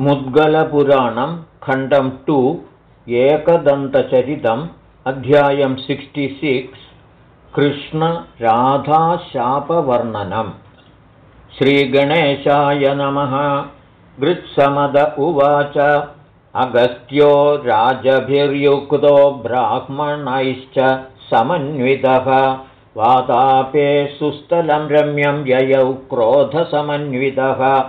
मुद्गलपुराणं खण्डं टु एकदन्तचरितम् अध्यायं सिक्स् कृष्णराधाशापवर्णनम् श्रीगणेशाय नमः। गृत्समद उवाच। अगस्त्यो राजभिर्युक्तो ब्राह्मणैश्च समन्वितः। वातापे सुस्थलं रम्यं ययौ क्रोधसमन्वितः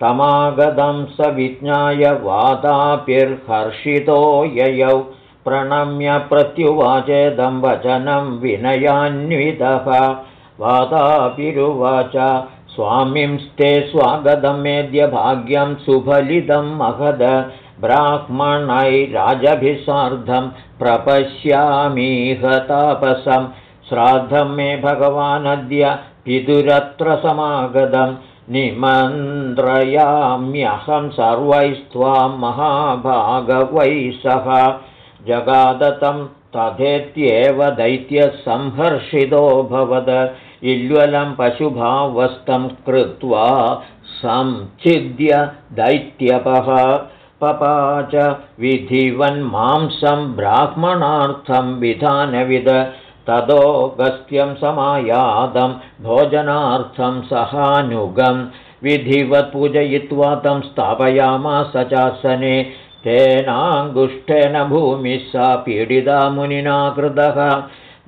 तमागतं स विज्ञाय वातापिर्हर्षितो ययौ प्रणम्य प्रत्युवाचेदं वचनं विनयान्वितः। वातापिरुवाच स्वामिंस्ते स्वागतं मेद्य भाग्यं सुफलितं महद। ब्राह्मणैराजभिः सार्धं प्रपश्यामीह तापसं। श्राद्धं मे भगवानद्य पितुरत्र समागतम् निमन्त्रयाम्यहं सर्वैस्त्वां महाभागवै सह। जगादतं तथेत्येव दैत्यसंहर्षितोऽभवद इल्वलं पशुभावस्तं कृत्वा संच्छिद्य दैत्यपः। पपाच विधिवन्मांसं ब्राह्मणार्थं विधानविद तदोगस्त्यं समायातं भोजनार्थं सहानुगं विधिवत् पूजयित्वा तं स्थापयामास चासने तेनाङ्गुष्ठेन भूमिः सा पीडिता मुनिना कृतः।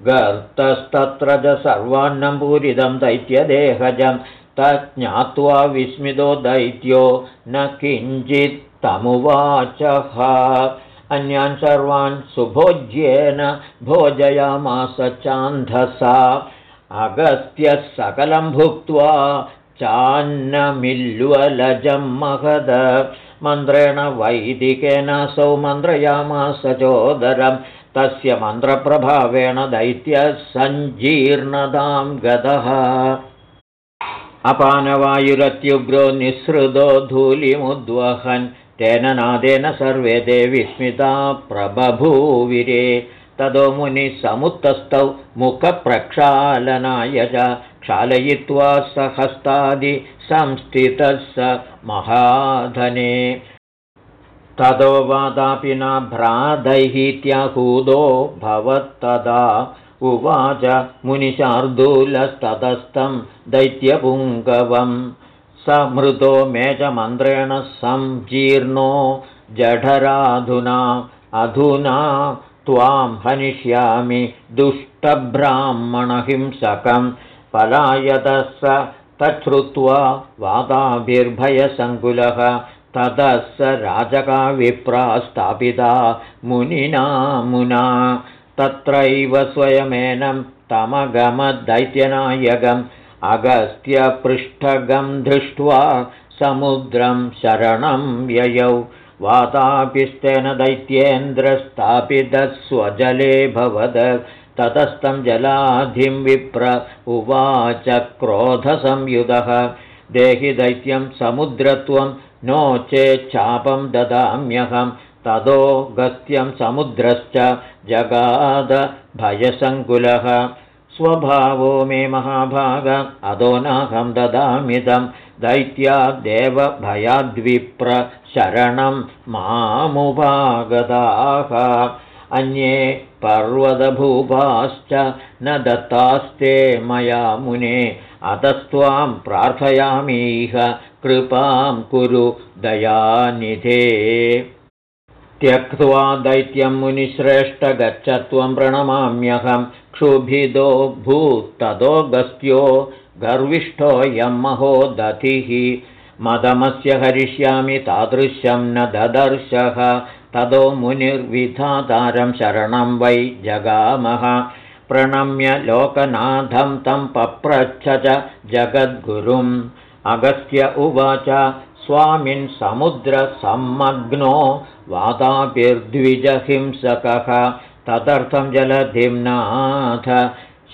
गर्तस्तत्र च सर्वान्नं पूरितं दैत्यदेहजं तज्ज्ञात्वा विस्मितो दैत्यो न किञ्चित् तमुवाचः अन्यान् सर्वान् सुभोज्येन भोजयामास चान्धसा। अगस्त्यः सकलं भुक्त्वा चान्नमिल्वलजं महद। मन्त्रेण वैदिकेनासौ मन्त्रयामास चोदरं। तस्य मन्त्रप्रभावेण दैत्यः सञ्जीर्णतां गतः। अपानवायुरत्युग्रो निःसृतो धूलिमुद्वहन् तेन नादेन सर्वे ते विस्मिता प्रबभूविरे। ततो मुनिः समुत्तस्थौ मुखप्रक्षालनाय च क्षालयित्वा संस्थितः स महाधने। ततो वादापि न भ्रादैहीत्याहूदो भवत्तदा। उवाच मुनिशार्दूलस्ततस्थं दैत्यपुङ्गवम् समृतो मेजमन्त्रेण संजीर्णो जठराधुना अधुना त्वां हनिष्यामि दुष्टब्राह्मणहिंसकं। पलायतः स तच्छ्रुत्वा वाताभिर्भयसङ्कुलः ततः स राजकाविप्रा स्थापिता मुनिना मुना। तत्रैव स्वयमेनं तमगमदैत्यनायकम् अगस्त्यपृष्ठगं दृष्ट्वा समुद्रं शरणं ययौ। वातापिस्तेन दैत्येन्द्रस्थापितः स्वजले भवद। ततस्तं जलाधिं विप्र उवाच क्रोधसंयुधः। देहि दैत्यं समुद्रत्वं नो चेच्छापं ददाम्यहं। ततो गस्त्यं समुद्रश्च जगाद भयसङ्कुलः स्वभावो मे महाभाग अधो नाहं ददामिदं दैत्यादेवभयाद्विप्र शरणं मामुपागताः अन्ये पर्वतभूपाश्च न दत्तास्ते मया मुने। अतस्त्वां प्रार्थयामीह कृपां कुरु दयानिधे। त्यक्त्वा दैत्यं मुनिश्रेष्ठ गच्छ त्वं प्रणमाम्यहं क्षुभिदो भूत्तदोगस्त्यो गर्विष्ठोऽयं महो दधिः मदमस्य हरिष्यामि तादृशं न ददर्शः। तदो मुनिर्विधातारं शरणं वै जगामः। प्रणम्य लोकनाथं तं पप्रच्छ च जगद्गुरुम्। अगस्त्य उवाच स्वामिन् समुद्रसम्मग्नो वाताभिर्द्विजहिंसकः तदर्थं जलधिम्नाथ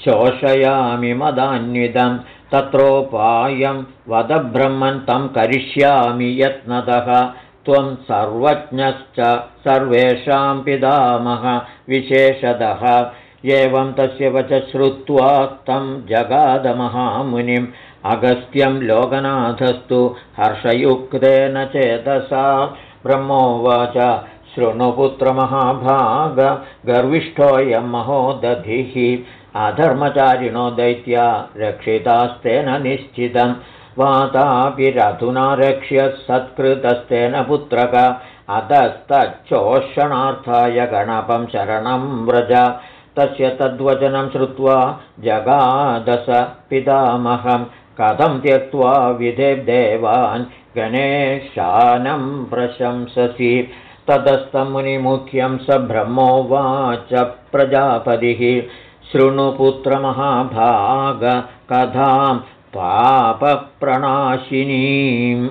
शोषयामि मदान्वितं तत्रोपायं वदब्रह्मन् तं करिष्यामि यत्नतः। त्वं सर्वज्ञश्च सर्वेषां पितामह विशेषतः। एवं तस्य वच श्रुत्वा तं जगादमहामुनिम् अगस्त्यं लोकनाथस्तु हर्षयुक्तेन चेतसा। ब्रह्मोवाच शृणुपुत्रमहाभाग गर्विष्ठोऽयं महोदधिः। अधर्मचारिणो दैत्या रक्षितास्तेन निश्चितं वातापि रथुना रक्ष्य सत्कृतस्तेन पुत्रक। अतस्तच्चोषणार्थाय गणपं शरणं व्रज। तस्य तद्वचनं श्रुत्वा जगादस पितामहं कथं त्यक्त्वा विधेदेवान् गणेशानं प्रशंससि ततस्तमुनिमुख्यं स ब्रह्मोवाच प्रजापतिः। शृणुपुत्रमहाभागकथां पापप्रणाशिनीम्।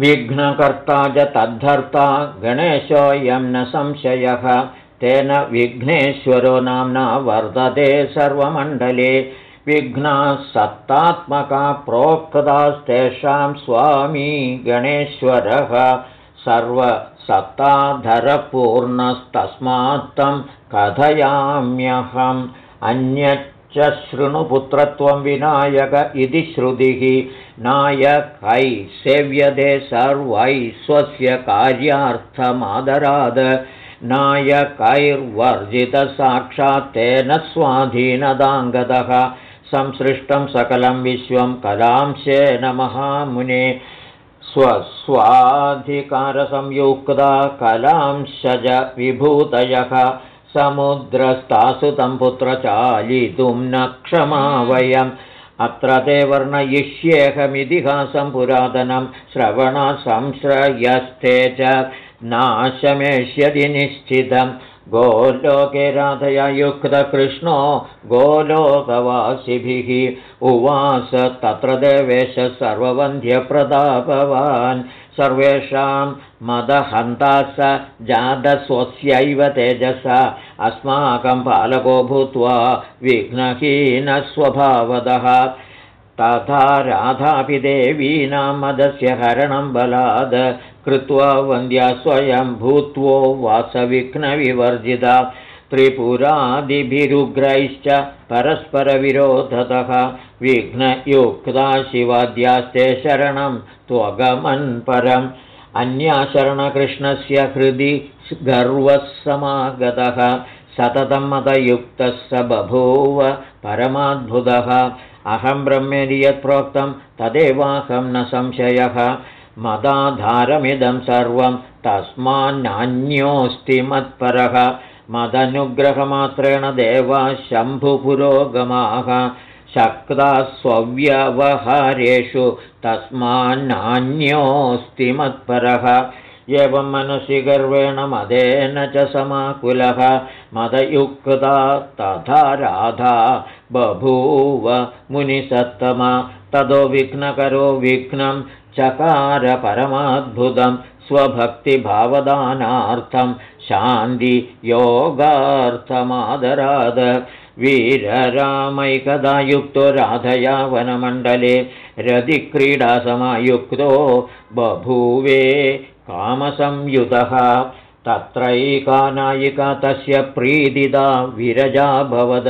विघ्नकर्ता च तद्धर्ता गणेशोऽयं न संशयः। तेन विघ्नेश्वरो नाम्ना वर्तते सर्वमण्डले। विघ्नाः सत्तात्मका प्रोक्तास्तेषां स्वामी गणेश्वरः सर्वसत्ताधरपूर्णस्तस्मात्तं कथयाम्यहम्। अन्यच्च शृणुपुत्रत्वं विनायक इति श्रुतिः। नायकै सेव्यते सर्वैः स्वस्य कार्यार्थमादराद। नायकैर्वर्जितसाक्षात्तेन स्वाधीनदाङ्गतः संसृष्टं सकलं विश्वं कलांशेन महामुने स्वस्वाधिकारसंयुक्ता कलांशज विभूतयः समुद्रस्तासुतं पुत्रचालितुं न क्षमा वयम्। अत्र ते वर्णयिष्येऽहमितिहासं पुरातनं श्रवणसंश्रयस्ते च नाशमेष्यति निश्चितं गोलोके राधया युक्तकृष्णो गोलोकवासिभिः उवास तत्र देवेश सर्ववन्ध्यप्रतापवान् सर्वेषां मदहन्ता स जातस्वस्यैव तेजसा। अस्माकं पालको भूत्वा विघ्नहीनस्वभावतः तथा राधापि देवीनां मदस्य हरणं बलाद कृत्वा वन्द्या स्वयं भूत्वो वासविघ्नविवर्जिता। त्रिपुरादिभिरुग्रैश्च परस्परविरोधतः विघ्नयुक्ता शिवाद्यास्ते शरणं त्वगमन्परम् अन्याशरणकृष्णस्य हृदि गर्वः समागतः। सततं मदयुक्तः स बभूव परमाद्भुतः अहं ब्रह्मेदि यत्प्रोक्तं तदेवाहं न संशयः। मदाधारमिदं सर्वं तस्मान्नान्योऽस्ति मत्परः। मदनुग्रहमात्रेण देवा शम्भुपुरोगमाः। शक्ता स्वव्यवहारेषु तस्मान्नान्योऽस्ति मत्परः एवं मनसि गर्वेण मदेन च समाकुलः। मदयुक्ता तथा राधा बभूव मुनिसत्तमा। ततो विघ्नकरो विघ्नं चकारपरमाद्भुतं स्वभक्तिभावदानार्थं शान्तियोगार्थमादराद वीररामैकदा युक्तो राधया वनमण्डले रतिक्रीडासमायुक्तो बभूवे कामसंयुतः तत्रैका नायिका तस्य प्रीतिदा विरजाभवद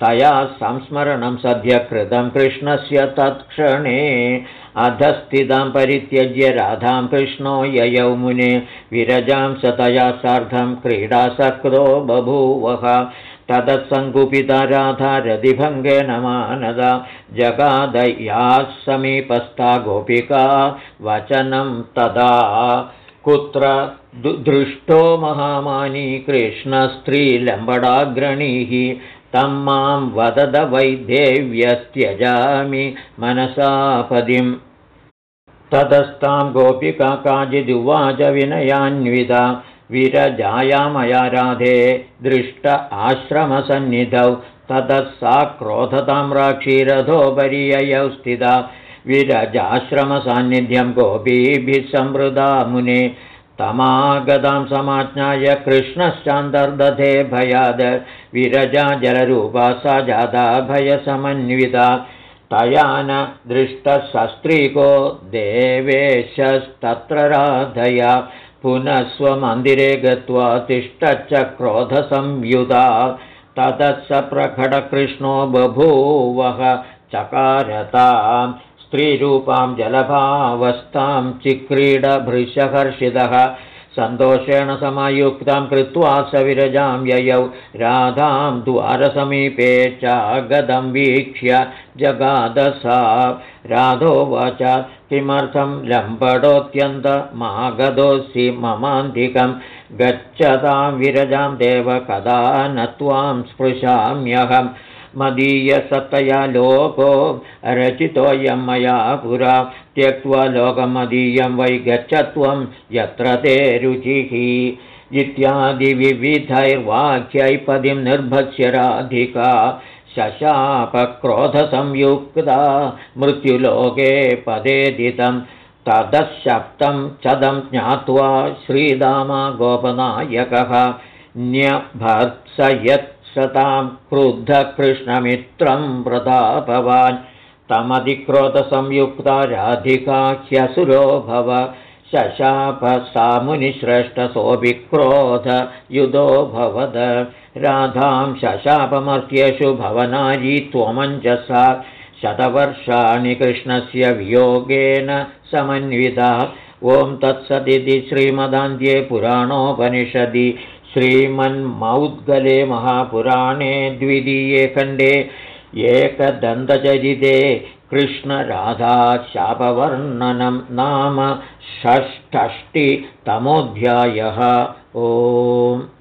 तया संस्मरणं सद्य कृतं कृष्णस्य तत्क्षणे। अधस्थितां परित्यज्य राधां कृष्णो ययौ मुने। विरजां स तया सार्धं क्रीडासक्तो बभूवः तदत्सङ्कुपिता राधा रतिभङ्गेन मानदा। जगादयाः समीपस्था गोपिका वचनं तदा। कुत्र दृष्टो महामानी कृष्णस्त्रीलम्बडाग्रणीः। तं मां वदद वैदेव्यस्त्यजामि मनसापदिम् ततस्तां गोपिका काचिदुवाच विनयान्विता विरजायामया राधे दृष्ट आश्रमसन्निधौ ततः सा क्रोधतां राक्षीरथोपरि स्थिता। विरजाश्रमसान्निध्यं गोपीभिः संवृदा मुने। तमागतां समाज्ञाय कृष्णश्चान्तर्दधे भयाद। विरजा जलरूपा सा जाता भयसमन्विता। तया न दृष्टशस्त्रीको देवेशस्तत्र राधया पुनः स्वमन्दिरे गत्वा तिष्ठच्च क्रोधसंयुधा ततः स प्रकटकृष्णो बभूवः चकारतां। स्त्रीरूपां जलभावस्थां चिक्रीडभृशहर्षितः सन्तोषेण समयुक्तां कृत्वा सविरजां ययौ। राधां द्वारसमीपे चागदं वीक्ष्य जगादसा। राधोवाच किमर्थं लम्बडोऽत्यन्तमागतोऽसि ममान्तिकं। गच्छतां विरजां देव कदा न त्वां स्पृशाम्यहम् मदीयसत्तया लोको रचितोऽयं मया पुरा त्यक्त्वा लोकमदीयं वै गच्छत्वं यत्र ते रुचिः। इत्यादिविविधैर्वाक्यैपदिं निर्भस्य राधिका शशापक्रोधसंयुक्ता मृत्युलोके पदेदितं ततः चदं ज्ञात्वा श्रीदामा गोपनायकः न्यभर्त्स यत् सतां क्रुद्धकृष्णमित्रं प्रतापवान् तमधिक्रोधसंयुक्ता राधिका ह्यसुरो भव शशाप सा भवद राधां शशापमर्त्येषु भवनारी त्वमञ्जसा। शतवर्षाणि कृष्णस्य वियोगेन समन्विता। ॐ तत्सदिति श्रीमदान्ध्ये पुराणोपनिषदि। श्रीमन्मौद्गले महापुराणे द्वितीये खण्डे एकदन्तचरिते कृष्णराधाशापवर्णनं नाम षष्ठष्टितमोऽध्यायः। ओम्